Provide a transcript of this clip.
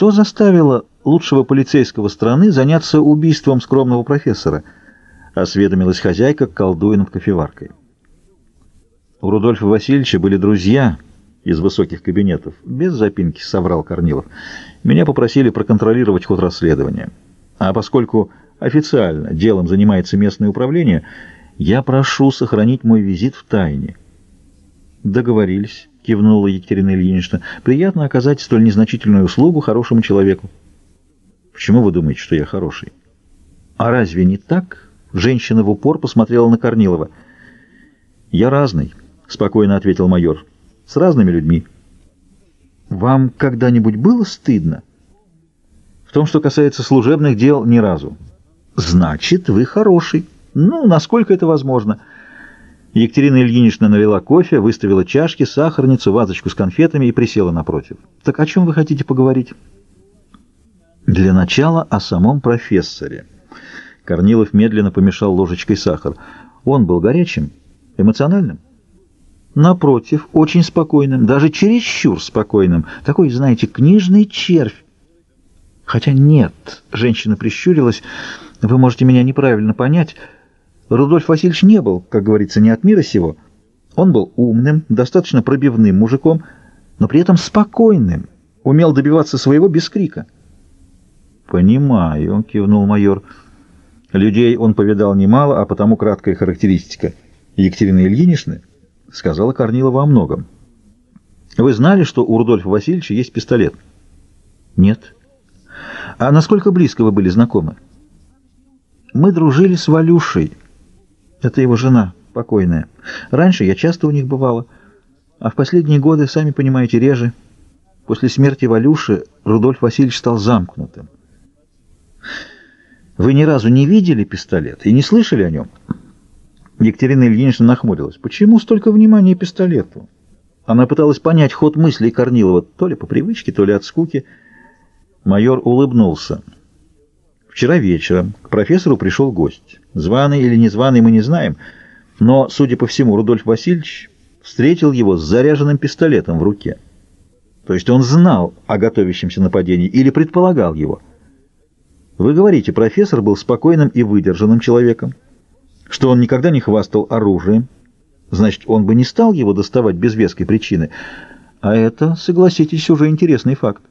Что заставило лучшего полицейского страны заняться убийством скромного профессора? Осведомилась хозяйка, колдуя над кофеваркой. У Рудольфа Васильевича были друзья из высоких кабинетов. Без запинки соврал Корнилов. Меня попросили проконтролировать ход расследования. А поскольку официально делом занимается местное управление, я прошу сохранить мой визит в тайне. Договорились. — кивнула Екатерина Ильинична. — Приятно оказать столь незначительную услугу хорошему человеку. — Почему вы думаете, что я хороший? — А разве не так? — женщина в упор посмотрела на Корнилова. — Я разный, — спокойно ответил майор. — С разными людьми. — Вам когда-нибудь было стыдно? — В том, что касается служебных дел, ни разу. — Значит, вы хороший. Ну, насколько это возможно. — Екатерина Ильинична налила кофе, выставила чашки, сахарницу, вазочку с конфетами и присела напротив. «Так о чем вы хотите поговорить?» «Для начала о самом профессоре». Корнилов медленно помешал ложечкой сахар. «Он был горячим, эмоциональным?» «Напротив, очень спокойным, даже чересчур спокойным. Такой, знаете, книжный червь». «Хотя нет», — женщина прищурилась, — «вы можете меня неправильно понять». Рудольф Васильевич не был, как говорится, не от мира сего. Он был умным, достаточно пробивным мужиком, но при этом спокойным, умел добиваться своего без крика. «Понимаю», — кивнул майор. «Людей он повидал немало, а потому краткая характеристика Екатерины Ильиничны сказала Корнилова о многом. Вы знали, что у Рудольфа Васильевича есть пистолет?» «Нет». «А насколько близко вы были знакомы?» «Мы дружили с Валюшей». Это его жена, покойная. Раньше я часто у них бывала, а в последние годы, сами понимаете, реже. После смерти Валюши Рудольф Васильевич стал замкнутым. Вы ни разу не видели пистолет и не слышали о нем? Екатерина Ильинична нахмурилась. Почему столько внимания пистолету? Она пыталась понять ход мыслей Корнилова, то ли по привычке, то ли от скуки. Майор улыбнулся. Вчера вечером к профессору пришел гость. Званый или незваный мы не знаем, но, судя по всему, Рудольф Васильевич встретил его с заряженным пистолетом в руке. То есть он знал о готовящемся нападении или предполагал его. Вы говорите, профессор был спокойным и выдержанным человеком, что он никогда не хвастал оружием. Значит, он бы не стал его доставать без веской причины. А это, согласитесь, уже интересный факт.